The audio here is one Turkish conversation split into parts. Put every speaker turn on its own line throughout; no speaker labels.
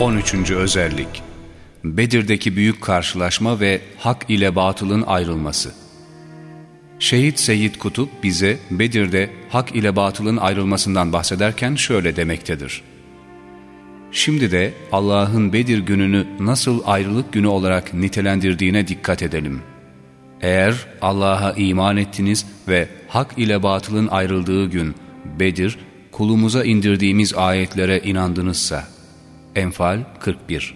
13. Özellik Bedir'deki büyük karşılaşma ve hak ile batılın ayrılması Şehit Seyyid Kutup bize Bedir'de hak ile batılın ayrılmasından bahsederken şöyle demektedir. Şimdi de Allah'ın Bedir gününü nasıl ayrılık günü olarak nitelendirdiğine dikkat edelim. Eğer Allah'a iman ettiniz ve hak ile batılın ayrıldığı gün Bedir, kulumuza indirdiğimiz ayetlere inandınızsa. Enfal 41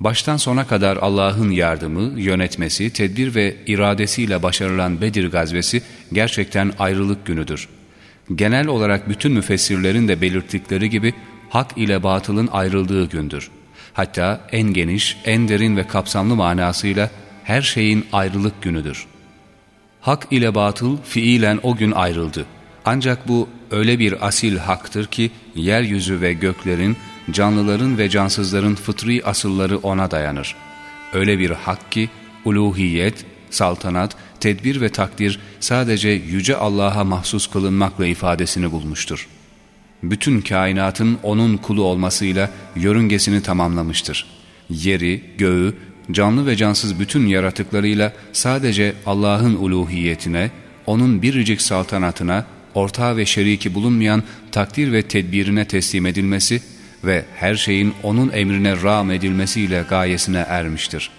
Baştan sona kadar Allah'ın yardımı, yönetmesi, tedbir ve iradesiyle başarılan Bedir gazvesi gerçekten ayrılık günüdür. Genel olarak bütün müfessirlerin de belirttikleri gibi hak ile batılın ayrıldığı gündür. Hatta en geniş, en derin ve kapsamlı manasıyla her şeyin ayrılık günüdür. Hak ile batıl fiilen o gün ayrıldı. Ancak bu öyle bir asil haktır ki yeryüzü ve göklerin, canlıların ve cansızların fıtri asılları ona dayanır. Öyle bir hak ki uluhiyet, saltanat, tedbir ve takdir sadece Yüce Allah'a mahsus kılınmakla ifadesini bulmuştur. Bütün kainatın O'nun kulu olmasıyla yörüngesini tamamlamıştır. Yeri, göğü, canlı ve cansız bütün yaratıklarıyla sadece Allah'ın uluhiyetine, O'nun biricik saltanatına, ortağı ve şeriki bulunmayan takdir ve tedbirine teslim edilmesi ve her şeyin O'nun emrine rağm edilmesiyle gayesine ermiştir.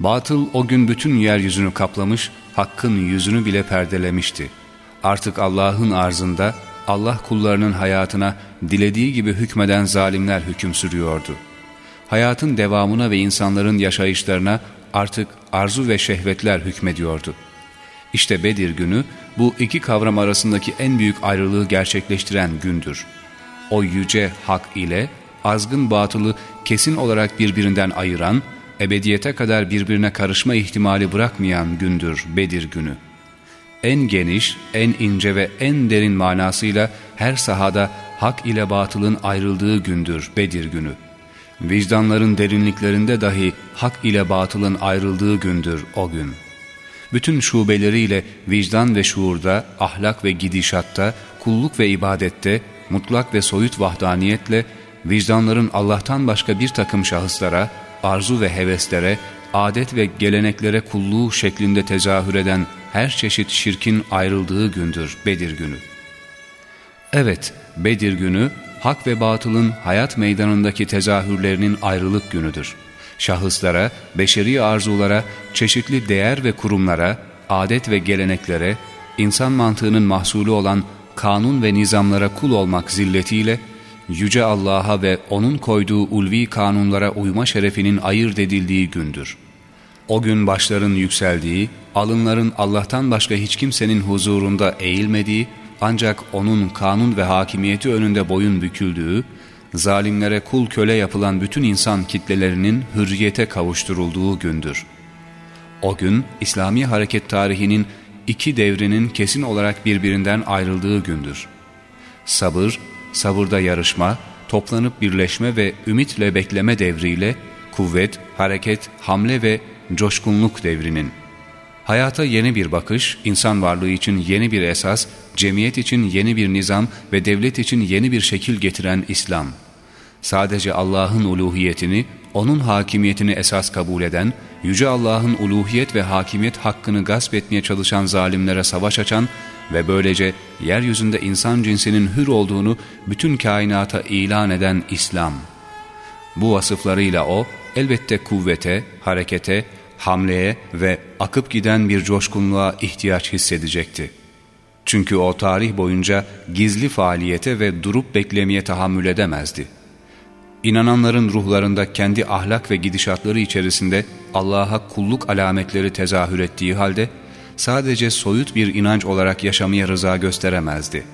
Batıl o gün bütün yeryüzünü kaplamış, hakkın yüzünü bile perdelemişti. Artık Allah'ın arzında, Allah kullarının hayatına dilediği gibi hükmeden zalimler hüküm sürüyordu. Hayatın devamına ve insanların yaşayışlarına artık arzu ve şehvetler hükmediyordu. İşte Bedir günü bu iki kavram arasındaki en büyük ayrılığı gerçekleştiren gündür. O yüce hak ile azgın batılı kesin olarak birbirinden ayıran, ebediyete kadar birbirine karışma ihtimali bırakmayan gündür Bedir günü. En geniş, en ince ve en derin manasıyla her sahada hak ile batılın ayrıldığı gündür Bedir günü. Vicdanların derinliklerinde dahi hak ile batılın ayrıldığı gündür o gün. Bütün şubeleriyle vicdan ve şuurda, ahlak ve gidişatta, kulluk ve ibadette, mutlak ve soyut vahdaniyetle, vicdanların Allah'tan başka bir takım şahıslara, arzu ve heveslere, adet ve geleneklere kulluğu şeklinde tezahür eden her çeşit şirkin ayrıldığı gündür Bedir günü. Evet, Bedir günü hak ve batılın hayat meydanındaki tezahürlerinin ayrılık günüdür. Şahıslara, beşeri arzulara, çeşitli değer ve kurumlara, adet ve geleneklere, insan mantığının mahsulü olan kanun ve nizamlara kul olmak zilletiyle, Yüce Allah'a ve O'nun koyduğu ulvi kanunlara uyma şerefinin ayırt edildiği gündür. O gün başların yükseldiği, alınların Allah'tan başka hiç kimsenin huzurunda eğilmediği, ancak O'nun kanun ve hakimiyeti önünde boyun büküldüğü, zalimlere kul köle yapılan bütün insan kitlelerinin hürriyete kavuşturulduğu gündür. O gün İslami hareket tarihinin iki devrinin kesin olarak birbirinden ayrıldığı gündür. Sabır, sabırda yarışma, toplanıp birleşme ve ümitle bekleme devriyle kuvvet, hareket, hamle ve coşkunluk devrinin. Hayata yeni bir bakış, insan varlığı için yeni bir esas, cemiyet için yeni bir nizam ve devlet için yeni bir şekil getiren İslam. Sadece Allah'ın uluhiyetini, O'nun hakimiyetini esas kabul eden, Yüce Allah'ın uluhiyet ve hakimiyet hakkını gasp etmeye çalışan zalimlere savaş açan ve böylece yeryüzünde insan cinsinin hür olduğunu bütün kainata ilan eden İslam. Bu vasıflarıyla O, elbette kuvvete, harekete, hamleye ve akıp giden bir coşkunluğa ihtiyaç hissedecekti. Çünkü o tarih boyunca gizli faaliyete ve durup beklemeye tahammül edemezdi. İnananların ruhlarında kendi ahlak ve gidişatları içerisinde Allah'a kulluk alametleri tezahür ettiği halde sadece soyut bir inanç olarak yaşamaya rıza gösteremezdi.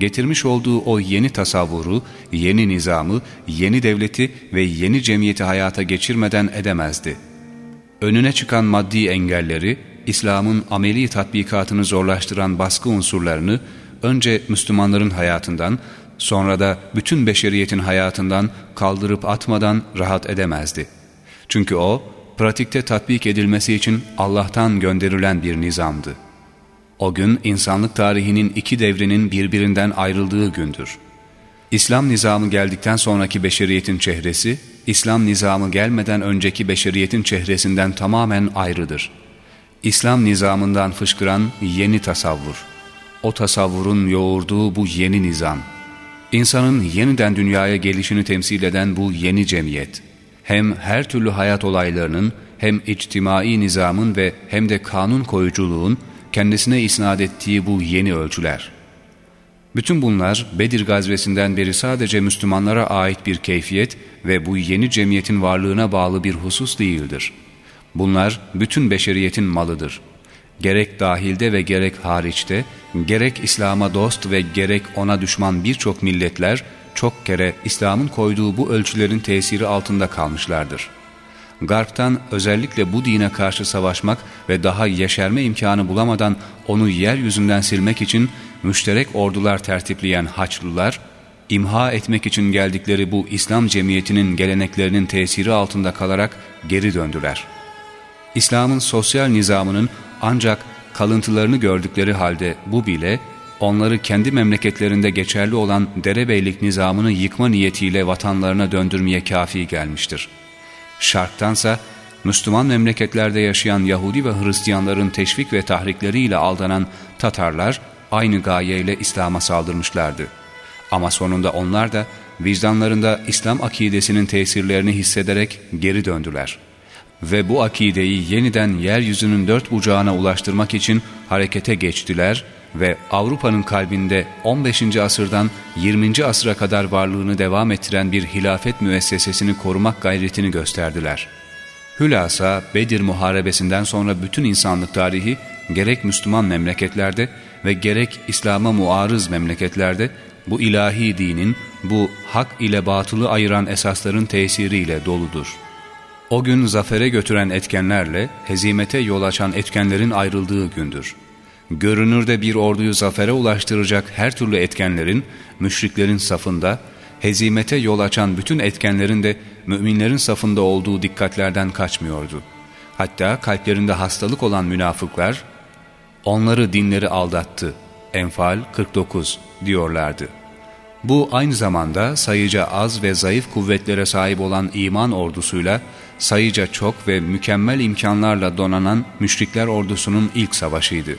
Getirmiş olduğu o yeni tasavvuru, yeni nizamı, yeni devleti ve yeni cemiyeti hayata geçirmeden edemezdi. Önüne çıkan maddi engelleri, İslam'ın ameli tatbikatını zorlaştıran baskı unsurlarını önce Müslümanların hayatından, sonra da bütün beşeriyetin hayatından kaldırıp atmadan rahat edemezdi. Çünkü o, pratikte tatbik edilmesi için Allah'tan gönderilen bir nizamdı. O gün insanlık tarihinin iki devrinin birbirinden ayrıldığı gündür. İslam nizamı geldikten sonraki beşeriyetin çehresi, İslam nizamı gelmeden önceki beşeriyetin çehresinden tamamen ayrıdır. İslam nizamından fışkıran yeni tasavvur. O tasavvurun yoğurduğu bu yeni nizam. İnsanın yeniden dünyaya gelişini temsil eden bu yeni cemiyet. Hem her türlü hayat olaylarının, hem içtimai nizamın ve hem de kanun koyuculuğun kendisine isnat ettiği bu yeni ölçüler. Bütün bunlar Bedir gazvesinden beri sadece Müslümanlara ait bir keyfiyet ve bu yeni cemiyetin varlığına bağlı bir husus değildir. Bunlar bütün beşeriyetin malıdır. Gerek dahilde ve gerek hariçte, gerek İslam'a dost ve gerek ona düşman birçok milletler çok kere İslam'ın koyduğu bu ölçülerin tesiri altında kalmışlardır.'' Garp'tan özellikle bu dine karşı savaşmak ve daha yeşerme imkanı bulamadan onu yeryüzünden silmek için müşterek ordular tertipleyen Haçlılar, imha etmek için geldikleri bu İslam cemiyetinin geleneklerinin tesiri altında kalarak geri döndüler. İslam'ın sosyal nizamının ancak kalıntılarını gördükleri halde bu bile onları kendi memleketlerinde geçerli olan derebeylik nizamını yıkma niyetiyle vatanlarına döndürmeye kafi gelmiştir.'' Şarktansa Müslüman memleketlerde yaşayan Yahudi ve Hristiyanların teşvik ve tahrikleriyle aldanan Tatarlar aynı gayeyle İslam'a saldırmışlardı. Ama sonunda onlar da vicdanlarında İslam akidesinin tesirlerini hissederek geri döndüler. Ve bu akideyi yeniden yeryüzünün dört bucağına ulaştırmak için harekete geçtiler ve Avrupa'nın kalbinde 15. asırdan 20. asıra kadar varlığını devam ettiren bir hilafet müessesesini korumak gayretini gösterdiler. Hülasa Bedir Muharebesi'nden sonra bütün insanlık tarihi gerek Müslüman memleketlerde ve gerek İslam'a muarız memleketlerde bu ilahi dinin, bu hak ile batılı ayıran esasların tesiriyle doludur. O gün zafere götüren etkenlerle hezimete yol açan etkenlerin ayrıldığı gündür görünürde bir orduyu zafere ulaştıracak her türlü etkenlerin, müşriklerin safında, hezimete yol açan bütün etkenlerin de müminlerin safında olduğu dikkatlerden kaçmıyordu. Hatta kalplerinde hastalık olan münafıklar, onları dinleri aldattı, Enfal 49 diyorlardı. Bu aynı zamanda sayıca az ve zayıf kuvvetlere sahip olan iman ordusuyla, sayıca çok ve mükemmel imkanlarla donanan müşrikler ordusunun ilk savaşıydı.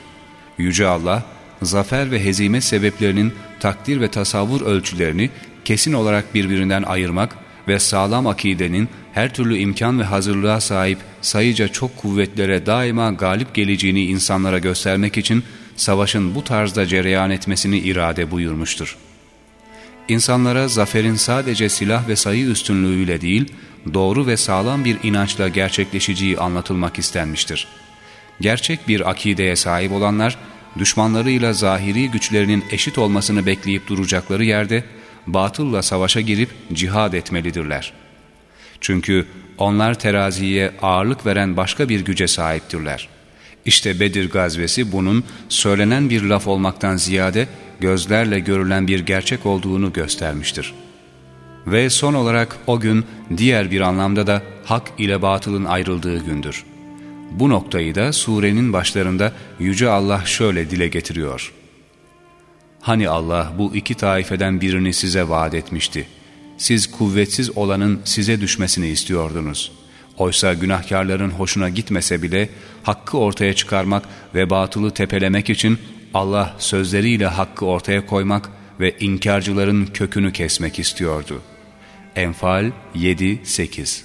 Yüce Allah, zafer ve hezime sebeplerinin takdir ve tasavvur ölçülerini kesin olarak birbirinden ayırmak ve sağlam akidenin her türlü imkan ve hazırlığa sahip sayıca çok kuvvetlere daima galip geleceğini insanlara göstermek için savaşın bu tarzda cereyan etmesini irade buyurmuştur. İnsanlara zaferin sadece silah ve sayı üstünlüğüyle değil, doğru ve sağlam bir inançla gerçekleşeceği anlatılmak istenmiştir. Gerçek bir akideye sahip olanlar, düşmanlarıyla zahiri güçlerinin eşit olmasını bekleyip duracakları yerde, batılla savaşa girip cihad etmelidirler. Çünkü onlar teraziye ağırlık veren başka bir güce sahiptirler. İşte Bedir gazvesi bunun söylenen bir laf olmaktan ziyade gözlerle görülen bir gerçek olduğunu göstermiştir. Ve son olarak o gün diğer bir anlamda da hak ile batılın ayrıldığı gündür. Bu noktayı da surenin başlarında Yüce Allah şöyle dile getiriyor. Hani Allah bu iki taifeden birini size vaat etmişti. Siz kuvvetsiz olanın size düşmesini istiyordunuz. Oysa günahkarların hoşuna gitmese bile hakkı ortaya çıkarmak ve batılı tepelemek için Allah sözleriyle hakkı ortaya koymak ve inkarcıların kökünü kesmek istiyordu. Enfal 7-8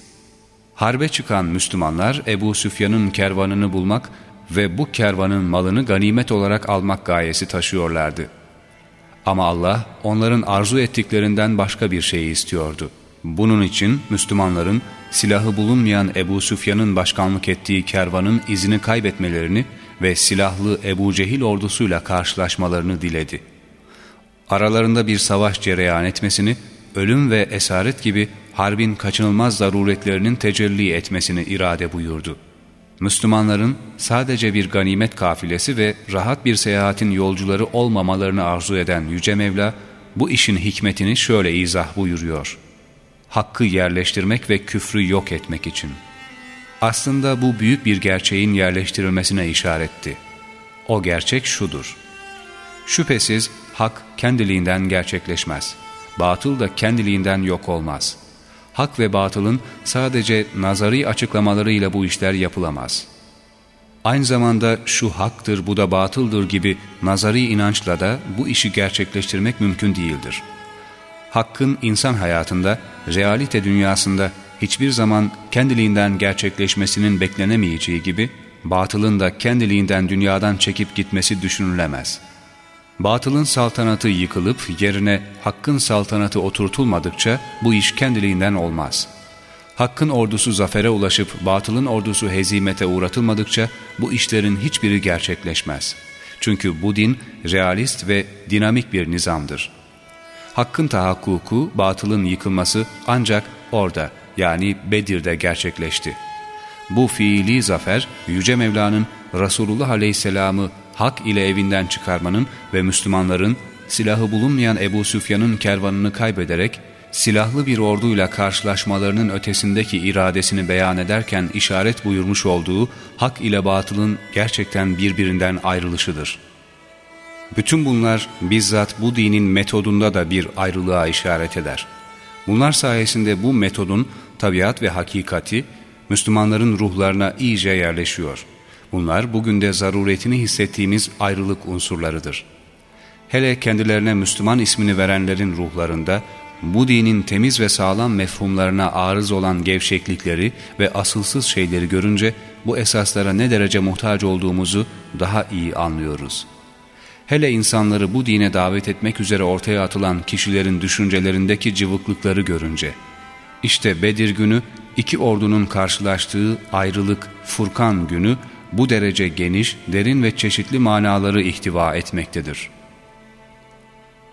Harbe çıkan Müslümanlar Ebu Süfyan'ın kervanını bulmak ve bu kervanın malını ganimet olarak almak gayesi taşıyorlardı. Ama Allah onların arzu ettiklerinden başka bir şeyi istiyordu. Bunun için Müslümanların silahı bulunmayan Ebu Süfyan'ın başkanlık ettiği kervanın izini kaybetmelerini ve silahlı Ebu Cehil ordusuyla karşılaşmalarını diledi. Aralarında bir savaş cereyan etmesini, ölüm ve esaret gibi harbin kaçınılmaz zaruretlerinin tecelli etmesini irade buyurdu. Müslümanların sadece bir ganimet kafilesi ve rahat bir seyahatin yolcuları olmamalarını arzu eden Yüce Mevla, bu işin hikmetini şöyle izah buyuruyor. Hakkı yerleştirmek ve küfrü yok etmek için. Aslında bu büyük bir gerçeğin yerleştirilmesine işaretti. O gerçek şudur. Şüphesiz hak kendiliğinden gerçekleşmez. Batıl da kendiliğinden yok olmaz. Hak ve batılın sadece nazari açıklamalarıyla bu işler yapılamaz. Aynı zamanda şu haktır, bu da batıldır gibi nazari inançla da bu işi gerçekleştirmek mümkün değildir. Hakkın insan hayatında, realite dünyasında hiçbir zaman kendiliğinden gerçekleşmesinin beklenemeyeceği gibi, batılın da kendiliğinden dünyadan çekip gitmesi düşünülemez. Batılın saltanatı yıkılıp yerine hakkın saltanatı oturtulmadıkça bu iş kendiliğinden olmaz. Hakkın ordusu zafere ulaşıp batılın ordusu hezimete uğratılmadıkça bu işlerin hiçbiri gerçekleşmez. Çünkü bu din realist ve dinamik bir nizamdır. Hakkın tahakkuku, batılın yıkılması ancak orada yani Bedir'de gerçekleşti. Bu fiili zafer Yüce Mevla'nın Resulullah Aleyhisselam'ı hak ile evinden çıkarmanın ve Müslümanların silahı bulunmayan Ebu Süfyan'ın kervanını kaybederek silahlı bir orduyla karşılaşmalarının ötesindeki iradesini beyan ederken işaret buyurmuş olduğu hak ile batılın gerçekten birbirinden ayrılışıdır. Bütün bunlar bizzat bu dinin metodunda da bir ayrılığa işaret eder. Bunlar sayesinde bu metodun tabiat ve hakikati Müslümanların ruhlarına iyice yerleşiyor. Bunlar bugün de zaruretini hissettiğimiz ayrılık unsurlarıdır. Hele kendilerine Müslüman ismini verenlerin ruhlarında bu dinin temiz ve sağlam mefhumlarına arız olan gevşeklikleri ve asılsız şeyleri görünce bu esaslara ne derece muhtaç olduğumuzu daha iyi anlıyoruz. Hele insanları bu dine davet etmek üzere ortaya atılan kişilerin düşüncelerindeki cıvıklıkları görünce, işte Bedir günü iki ordunun karşılaştığı ayrılık Furkan günü bu derece geniş, derin ve çeşitli manaları ihtiva etmektedir.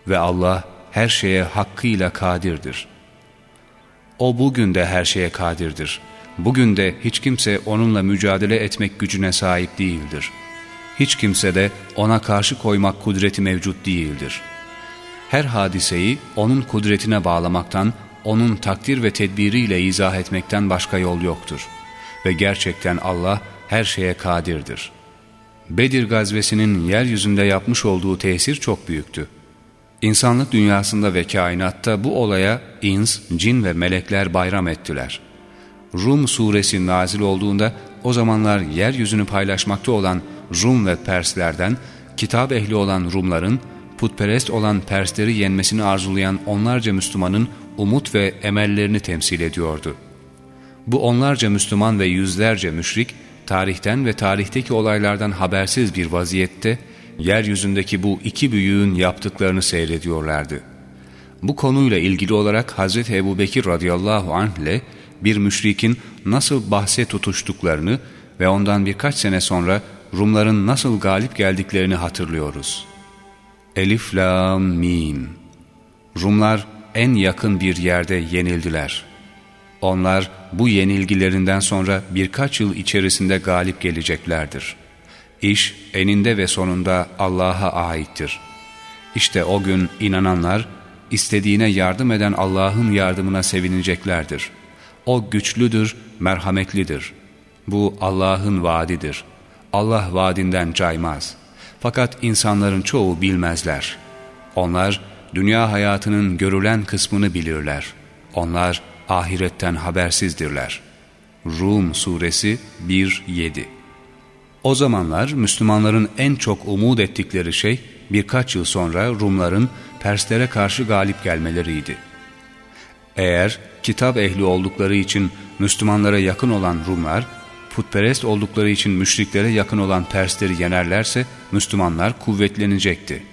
Ve Allah her şeye hakkıyla kadirdir. O bugün de her şeye kadirdir. Bugün de hiç kimse onunla mücadele etmek gücüne sahip değildir. Hiç kimse de ona karşı koymak kudreti mevcut değildir. Her hadiseyi onun kudretine bağlamaktan, onun takdir ve tedbiriyle izah etmekten başka yol yoktur. Ve gerçekten Allah her şeye kadirdir. Bedir gazvesinin yeryüzünde yapmış olduğu tesir çok büyüktü. İnsanlık dünyasında ve kainatta bu olaya ins, cin ve melekler bayram ettiler. Rum suresi nazil olduğunda o zamanlar yeryüzünü paylaşmakta olan Rum ve Perslerden, kitap ehli olan Rumların, putperest olan Persleri yenmesini arzulayan onlarca Müslümanın umut ve emellerini temsil ediyordu. Bu onlarca Müslüman ve yüzlerce müşrik, tarihten ve tarihteki olaylardan habersiz bir vaziyette, yeryüzündeki bu iki büyüğün yaptıklarını seyrediyorlardı. Bu konuyla ilgili olarak Hz. Ebu Bekir radıyallahu anh ile bir müşrikin nasıl bahse tutuştuklarını ve ondan birkaç sene sonra Rumların nasıl galip geldiklerini hatırlıyoruz. Elif, Lam, Mim Rumlar en yakın bir yerde yenildiler. Onlar bu yenilgilerinden sonra birkaç yıl içerisinde galip geleceklerdir.'' İş eninde ve sonunda Allah'a aittir. İşte o gün inananlar istediğine yardım eden Allah'ın yardımına sevineceklerdir. O güçlüdür, merhametlidir. Bu Allah'ın vaadidir. Allah vaadinden caymaz. Fakat insanların çoğu bilmezler. Onlar dünya hayatının görülen kısmını bilirler. Onlar ahiretten habersizdirler. Rum Suresi 1-7 o zamanlar Müslümanların en çok umut ettikleri şey birkaç yıl sonra Rumların Perslere karşı galip gelmeleriydi. Eğer kitap ehli oldukları için Müslümanlara yakın olan Rumlar, putperest oldukları için müşriklere yakın olan Persleri yenerlerse Müslümanlar kuvvetlenecekti.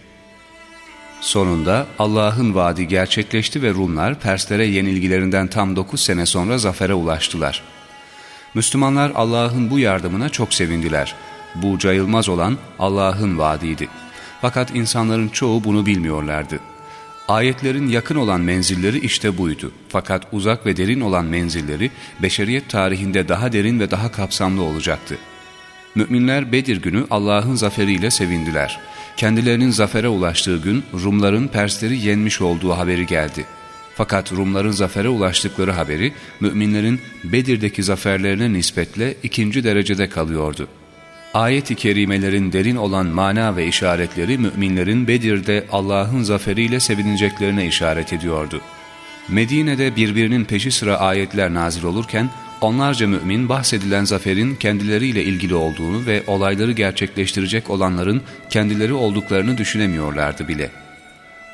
Sonunda Allah'ın vaadi gerçekleşti ve Rumlar Perslere yenilgilerinden tam 9 sene sonra zafere ulaştılar.'' Müslümanlar Allah'ın bu yardımına çok sevindiler. Bu cayılmaz olan Allah'ın vaadiydi. Fakat insanların çoğu bunu bilmiyorlardı. Ayetlerin yakın olan menzilleri işte buydu. Fakat uzak ve derin olan menzilleri beşeriyet tarihinde daha derin ve daha kapsamlı olacaktı. Müminler Bedir günü Allah'ın zaferiyle sevindiler. Kendilerinin zafere ulaştığı gün Rumların Persleri yenmiş olduğu haberi geldi. Fakat Rumların zafere ulaştıkları haberi müminlerin Bedir'deki zaferlerine nispetle ikinci derecede kalıyordu. Ayet-i kerimelerin derin olan mana ve işaretleri müminlerin Bedir'de Allah'ın zaferiyle sevineceklerine işaret ediyordu. Medine'de birbirinin peşi sıra ayetler nazil olurken onlarca mümin bahsedilen zaferin kendileriyle ilgili olduğunu ve olayları gerçekleştirecek olanların kendileri olduklarını düşünemiyorlardı bile.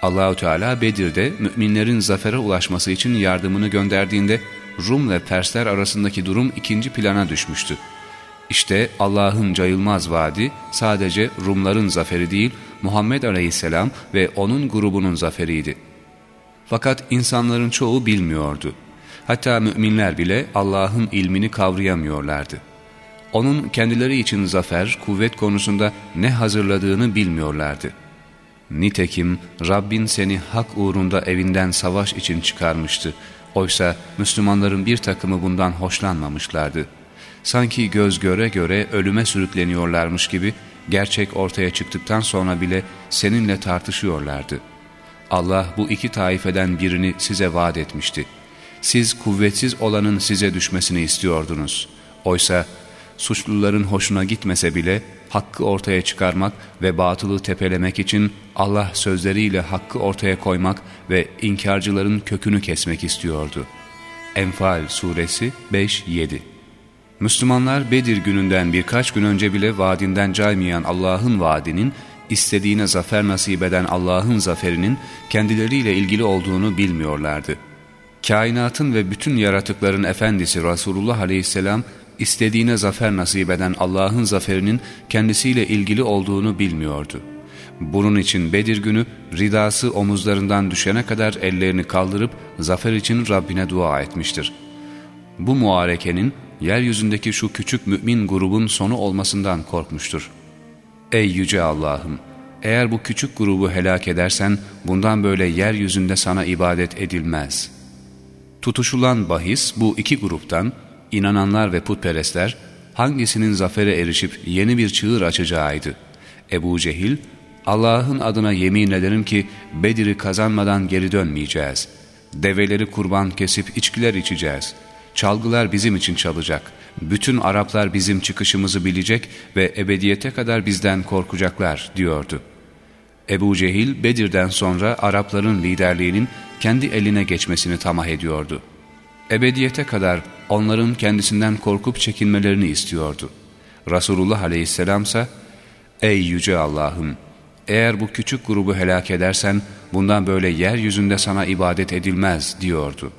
Allahü Teala Bedir'de müminlerin zafere ulaşması için yardımını gönderdiğinde Rum ve Persler arasındaki durum ikinci plana düşmüştü. İşte Allah'ın cayılmaz vaadi sadece Rumların zaferi değil, Muhammed Aleyhisselam ve onun grubunun zaferiydi. Fakat insanların çoğu bilmiyordu. Hatta müminler bile Allah'ın ilmini kavrayamıyorlardı. Onun kendileri için zafer, kuvvet konusunda ne hazırladığını bilmiyorlardı. Nitekim Rabbin seni hak uğrunda evinden savaş için çıkarmıştı. Oysa Müslümanların bir takımı bundan hoşlanmamışlardı. Sanki göz göre göre ölüme sürükleniyorlarmış gibi gerçek ortaya çıktıktan sonra bile seninle tartışıyorlardı. Allah bu iki taifeden birini size vaat etmişti. Siz kuvvetsiz olanın size düşmesini istiyordunuz. Oysa suçluların hoşuna gitmese bile hakkı ortaya çıkarmak ve batılı tepelemek için Allah sözleriyle hakkı ortaya koymak ve inkarcıların kökünü kesmek istiyordu. Enfal Suresi 5-7 Müslümanlar Bedir gününden birkaç gün önce bile vaadinden caymayan Allah'ın vaadinin, istediğine zafer nasip eden Allah'ın zaferinin kendileriyle ilgili olduğunu bilmiyorlardı. Kainatın ve bütün yaratıkların efendisi Resulullah Aleyhisselam, istediğine zafer nasip eden Allah'ın zaferinin kendisiyle ilgili olduğunu bilmiyordu. Bunun için Bedir günü ridası omuzlarından düşene kadar ellerini kaldırıp zafer için Rabbine dua etmiştir. Bu muharekenin yeryüzündeki şu küçük mümin grubun sonu olmasından korkmuştur. Ey Yüce Allah'ım! Eğer bu küçük grubu helak edersen bundan böyle yeryüzünde sana ibadet edilmez. Tutuşulan bahis bu iki gruptan inananlar ve putperestler hangisinin zafere erişip yeni bir çığır açacağıydı. Ebu Cehil, Allah'ın adına yemin ederim ki Bedir'i kazanmadan geri dönmeyeceğiz. Develeri kurban kesip içkiler içeceğiz. Çalgılar bizim için çalacak. Bütün Araplar bizim çıkışımızı bilecek ve ebediyete kadar bizden korkacaklar diyordu. Ebu Cehil Bedir'den sonra Arapların liderliğinin kendi eline geçmesini tamah ediyordu. Ebediyete kadar onların kendisinden korkup çekinmelerini istiyordu. Resulullah aleyhisselam ise ''Ey yüce Allah'ım! Eğer bu küçük grubu helak edersen bundan böyle yeryüzünde sana ibadet edilmez.'' diyordu.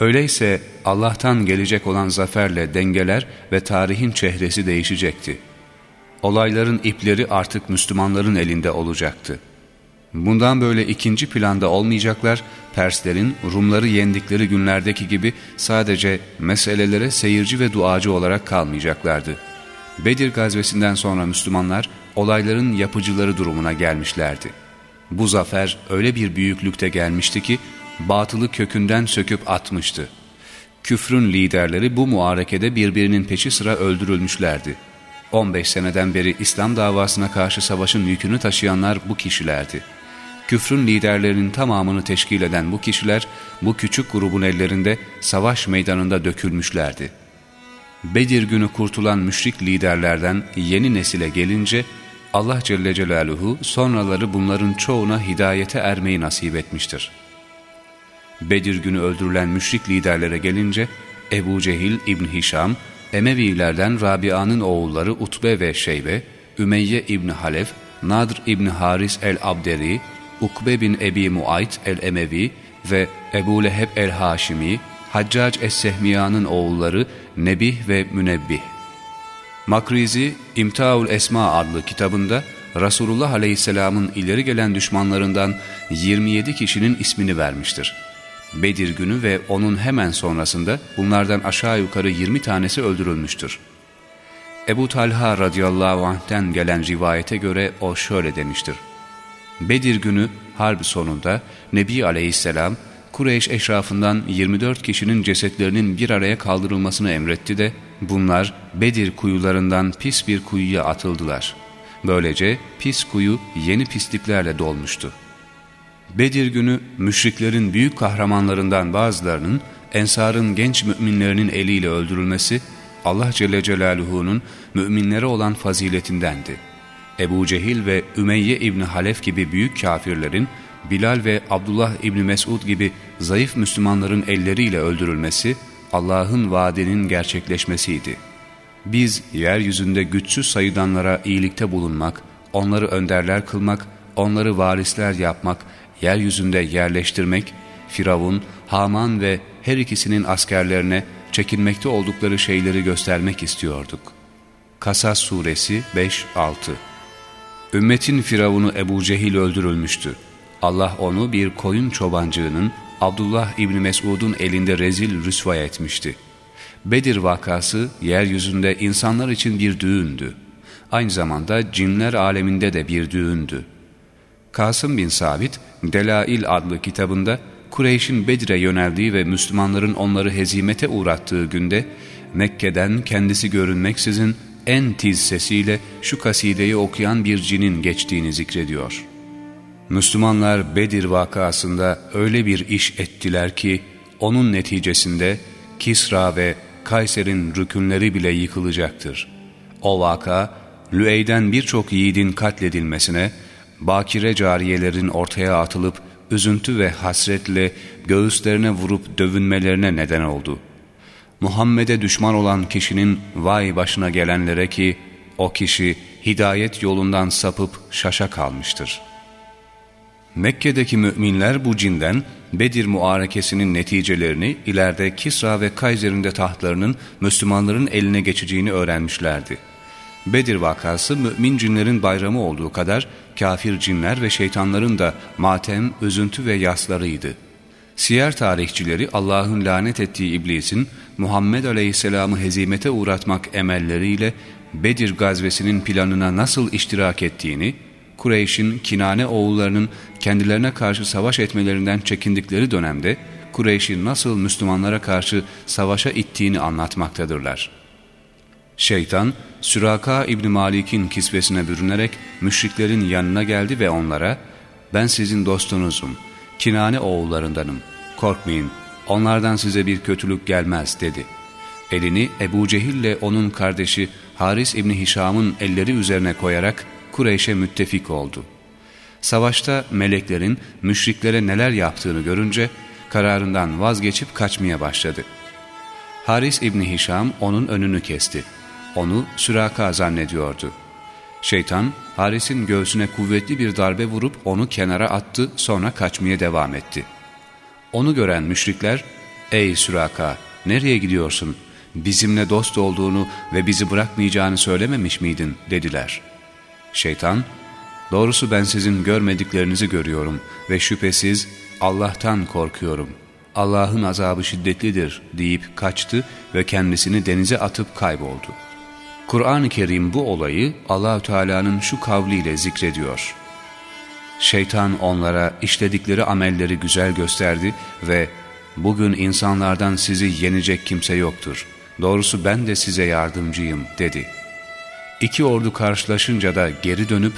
Öyleyse Allah'tan gelecek olan zaferle dengeler ve tarihin çehresi değişecekti. Olayların ipleri artık Müslümanların elinde olacaktı. Bundan böyle ikinci planda olmayacaklar, Perslerin Rumları yendikleri günlerdeki gibi sadece meselelere seyirci ve duacı olarak kalmayacaklardı. Bedir gazvesinden sonra Müslümanlar olayların yapıcıları durumuna gelmişlerdi. Bu zafer öyle bir büyüklükte gelmişti ki batılı kökünden söküp atmıştı. Küfrün liderleri bu muharekede birbirinin peşi sıra öldürülmüşlerdi. 15 seneden beri İslam davasına karşı savaşın yükünü taşıyanlar bu kişilerdi. Küfrün liderlerinin tamamını teşkil eden bu kişiler bu küçük grubun ellerinde savaş meydanında dökülmüşlerdi. Bedir günü kurtulan müşrik liderlerden yeni nesile gelince Allah Celle Celaluhu sonraları bunların çoğuna hidayete ermeyi nasip etmiştir. Bedir günü öldürülen müşrik liderlere gelince Ebu Cehil İbn Hişam, Emevilerden Rabia'nın oğulları Utbe ve Şeybe, Ümeyye İbn Halef, Nadr İbn Haris el-Abderi, Ukbe bin Ebi Muayt el-Emevi ve Ebu Leheb el-Haşimi, Haccac es-Sehmiya'nın oğulları Nebih ve Münebbih. Makrizi İmtaul Esma adlı kitabında Resulullah Aleyhisselam'ın ileri gelen düşmanlarından 27 kişinin ismini vermiştir. Bedir günü ve onun hemen sonrasında bunlardan aşağı yukarı 20 tanesi öldürülmüştür. Ebu Talha radıyallahu anh'ten gelen rivayete göre o şöyle demiştir. Bedir günü harbi sonunda Nebi aleyhisselam Kureyş eşrafından 24 kişinin cesetlerinin bir araya kaldırılmasını emretti de bunlar Bedir kuyularından pis bir kuyuya atıldılar. Böylece pis kuyu yeni pisliklerle dolmuştu. Bedir günü müşriklerin büyük kahramanlarından bazılarının Ensar'ın genç müminlerinin eliyle öldürülmesi Allah Celle Celaluhu'nun müminlere olan faziletindendi. Ebu Cehil ve Ümeyye İbni Halef gibi büyük kafirlerin Bilal ve Abdullah İbni Mesud gibi zayıf Müslümanların elleriyle öldürülmesi Allah'ın vaadinin gerçekleşmesiydi. Biz yeryüzünde güçsüz sayıdanlara iyilikte bulunmak, onları önderler kılmak, onları varisler yapmak, yeryüzünde yerleştirmek, Firavun, Haman ve her ikisinin askerlerine çekinmekte oldukları şeyleri göstermek istiyorduk. Kasas Suresi 5-6 Ümmetin Firavunu Ebu Cehil öldürülmüştü. Allah onu bir koyun çobancığının Abdullah İbni Mesud'un elinde rezil rüsva etmişti. Bedir vakası yeryüzünde insanlar için bir düğündü. Aynı zamanda cinler aleminde de bir düğündü. Kasım bin Sabit, Delail adlı kitabında Kureyş'in Bedir'e yöneldiği ve Müslümanların onları hezimete uğrattığı günde Mekke'den kendisi görünmeksizin en tiz sesiyle şu kasideyi okuyan bir cinin geçtiğini zikrediyor. Müslümanlar Bedir vakasında öyle bir iş ettiler ki onun neticesinde Kisra ve Kayser'in rükünleri bile yıkılacaktır. O vaka Lüey'den birçok yiğidin katledilmesine, bakire cariyelerin ortaya atılıp üzüntü ve hasretle göğüslerine vurup dövünmelerine neden oldu. Muhammed'e düşman olan kişinin vay başına gelenlere ki o kişi hidayet yolundan sapıp şaşa kalmıştır. Mekke'deki müminler bu cinden Bedir muarekesinin neticelerini ileride Kisra ve Kayser'in de tahtlarının Müslümanların eline geçeceğini öğrenmişlerdi. Bedir vakası mümin cinlerin bayramı olduğu kadar kafir cinler ve şeytanların da matem, üzüntü ve yaslarıydı. Siyer tarihçileri Allah'ın lanet ettiği iblisin Muhammed Aleyhisselam'ı hezimete uğratmak emelleriyle Bedir gazvesinin planına nasıl iştirak ettiğini, Kureyş'in Kinane oğullarının kendilerine karşı savaş etmelerinden çekindikleri dönemde Kureyş'in nasıl Müslümanlara karşı savaşa ittiğini anlatmaktadırlar. Şeytan, Süraka İbni Malik'in kisvesine bürünerek müşriklerin yanına geldi ve onlara ''Ben sizin dostunuzum, Kinane oğullarındanım, korkmayın, onlardan size bir kötülük gelmez.'' dedi. Elini Ebu Cehil ile onun kardeşi Haris İbni Hişam'ın elleri üzerine koyarak Kureyş'e müttefik oldu. Savaşta meleklerin müşriklere neler yaptığını görünce kararından vazgeçip kaçmaya başladı. Haris İbni Hişam onun önünü kesti. Onu süraka zannediyordu. Şeytan Haris'in göğsüne kuvvetli bir darbe vurup onu kenara attı sonra kaçmaya devam etti. Onu gören müşrikler ''Ey süraka nereye gidiyorsun? Bizimle dost olduğunu ve bizi bırakmayacağını söylememiş miydin?'' dediler. Şeytan ''Doğrusu ben sizin görmediklerinizi görüyorum ve şüphesiz Allah'tan korkuyorum. Allah'ın azabı şiddetlidir.'' deyip kaçtı ve kendisini denize atıp kayboldu.'' Kur'an-ı Kerim bu olayı Allahü Teala'nın şu kavliyle zikrediyor. Şeytan onlara işledikleri amelleri güzel gösterdi ve bugün insanlardan sizi yenecek kimse yoktur. Doğrusu ben de size yardımcıyım dedi. İki ordu karşılaşınca da geri dönüp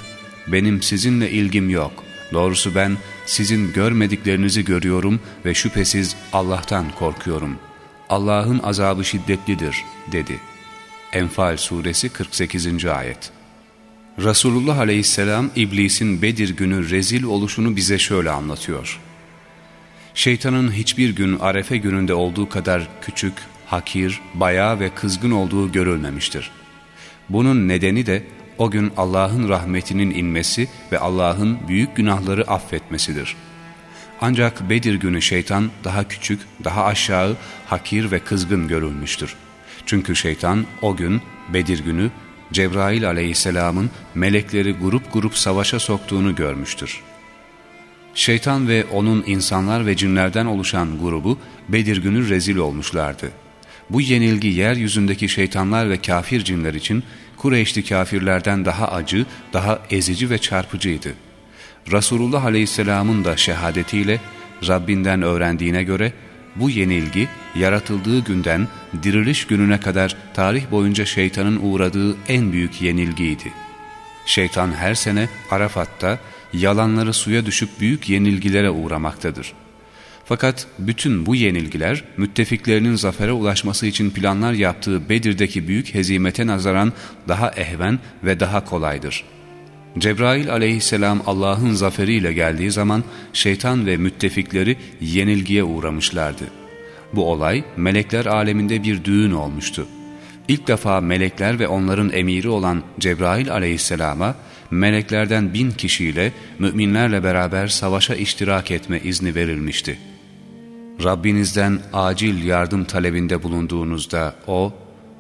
benim sizinle ilgim yok. Doğrusu ben sizin görmediklerinizi görüyorum ve şüphesiz Allah'tan korkuyorum. Allah'ın azabı şiddetlidir dedi.'' Enfal suresi 48. ayet Resulullah aleyhisselam iblisin Bedir günü rezil oluşunu bize şöyle anlatıyor. Şeytanın hiçbir gün Arefe gününde olduğu kadar küçük, hakir, bayağı ve kızgın olduğu görülmemiştir. Bunun nedeni de o gün Allah'ın rahmetinin inmesi ve Allah'ın büyük günahları affetmesidir. Ancak Bedir günü şeytan daha küçük, daha aşağı, hakir ve kızgın görülmüştür. Çünkü şeytan o gün Bedir günü Cebrail aleyhisselamın melekleri grup grup savaşa soktuğunu görmüştür. Şeytan ve onun insanlar ve cinlerden oluşan grubu Bedir günü rezil olmuşlardı. Bu yenilgi yeryüzündeki şeytanlar ve kafir cinler için Kureyşli kafirlerden daha acı, daha ezici ve çarpıcıydı. Resulullah Aleyhisselam'ın da şehadetiyle Rabbinden öğrendiğine göre bu yenilgi yaratıldığı günden diriliş gününe kadar tarih boyunca şeytanın uğradığı en büyük yenilgiydi. Şeytan her sene Arafat'ta yalanları suya düşüp büyük yenilgilere uğramaktadır. Fakat bütün bu yenilgiler müttefiklerinin zafere ulaşması için planlar yaptığı Bedir'deki büyük hezimete nazaran daha ehven ve daha kolaydır. Cebrail aleyhisselam Allah'ın zaferiyle geldiği zaman şeytan ve müttefikleri yenilgiye uğramışlardı. Bu olay melekler aleminde bir düğün olmuştu. İlk defa melekler ve onların emiri olan Cebrail aleyhisselama meleklerden bin kişiyle müminlerle beraber savaşa iştirak etme izni verilmişti. Rabbinizden acil yardım talebinde bulunduğunuzda O,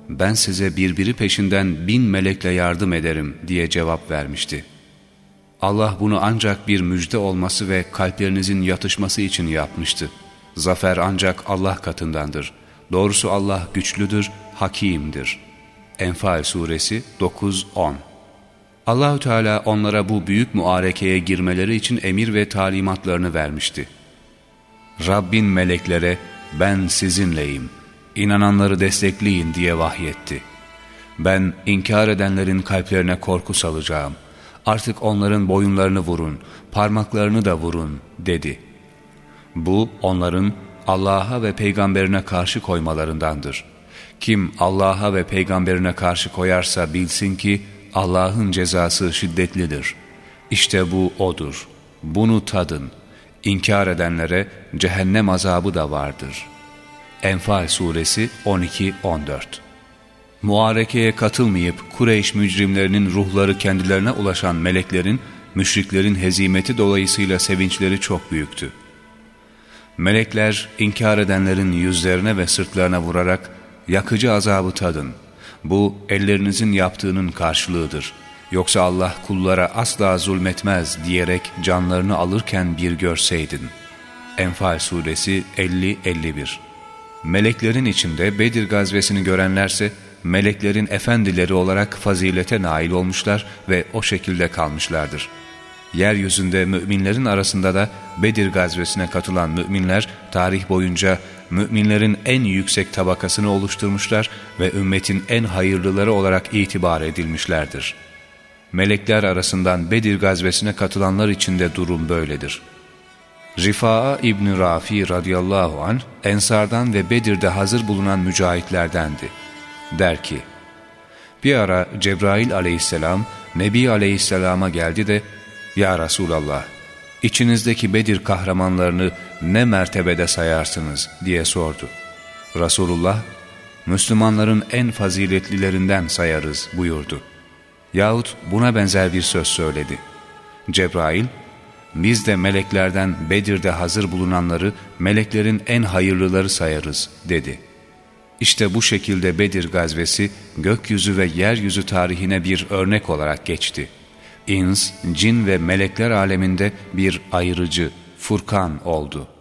ben size birbiri peşinden bin melekle yardım ederim diye cevap vermişti. Allah bunu ancak bir müjde olması ve kalplerinizin yatışması için yapmıştı. Zafer ancak Allah katındandır. Doğrusu Allah güçlüdür, hakimdir. Enfal suresi 9-10 Allahü Teala onlara bu büyük muarekeye girmeleri için emir ve talimatlarını vermişti. Rabbin meleklere ben sizinleyim, inananları destekleyin diye vahyetti. Ben inkar edenlerin kalplerine korku salacağım. Artık onların boyunlarını vurun, parmaklarını da vurun dedi. Bu onların Allah'a ve peygamberine karşı koymalarındandır. Kim Allah'a ve peygamberine karşı koyarsa bilsin ki Allah'ın cezası şiddetlidir. İşte bu O'dur. Bunu tadın. İnkar edenlere cehennem azabı da vardır. Enfal Suresi 12-14 Muharekeye katılmayıp Kureyş mücrimlerinin ruhları kendilerine ulaşan meleklerin, müşriklerin hezimeti dolayısıyla sevinçleri çok büyüktü. Melekler inkar edenlerin yüzlerine ve sırtlarına vurarak yakıcı azabı tadın. Bu ellerinizin yaptığının karşılığıdır. Yoksa Allah kullara asla zulmetmez diyerek canlarını alırken bir görseydin. Enfal suresi 50-51 Meleklerin içinde Bedir gazvesini görenlerse meleklerin efendileri olarak fazilete nail olmuşlar ve o şekilde kalmışlardır. Yeryüzünde müminlerin arasında da Bedir gazvesine katılan müminler tarih boyunca müminlerin en yüksek tabakasını oluşturmuşlar ve ümmetin en hayırlıları olarak itibar edilmişlerdir. Melekler arasından Bedir gazvesine katılanlar için de durum böyledir. Rifa'a İbni Rafi radıyallahu an Ensardan ve Bedir'de hazır bulunan mücahitlerdendi. Der ki, bir ara Cebrail aleyhisselam Nebi aleyhisselama geldi de ya Resulallah, içinizdeki Bedir kahramanlarını ne mertebede sayarsınız diye sordu. Resulullah, Müslümanların en faziletlilerinden sayarız buyurdu. Yahut buna benzer bir söz söyledi. Cebrail, biz de meleklerden Bedir'de hazır bulunanları meleklerin en hayırlıları sayarız dedi. İşte bu şekilde Bedir gazvesi gökyüzü ve yeryüzü tarihine bir örnek olarak geçti.'' ins, cin ve melekler aleminde bir ayırıcı, Furkan oldu.''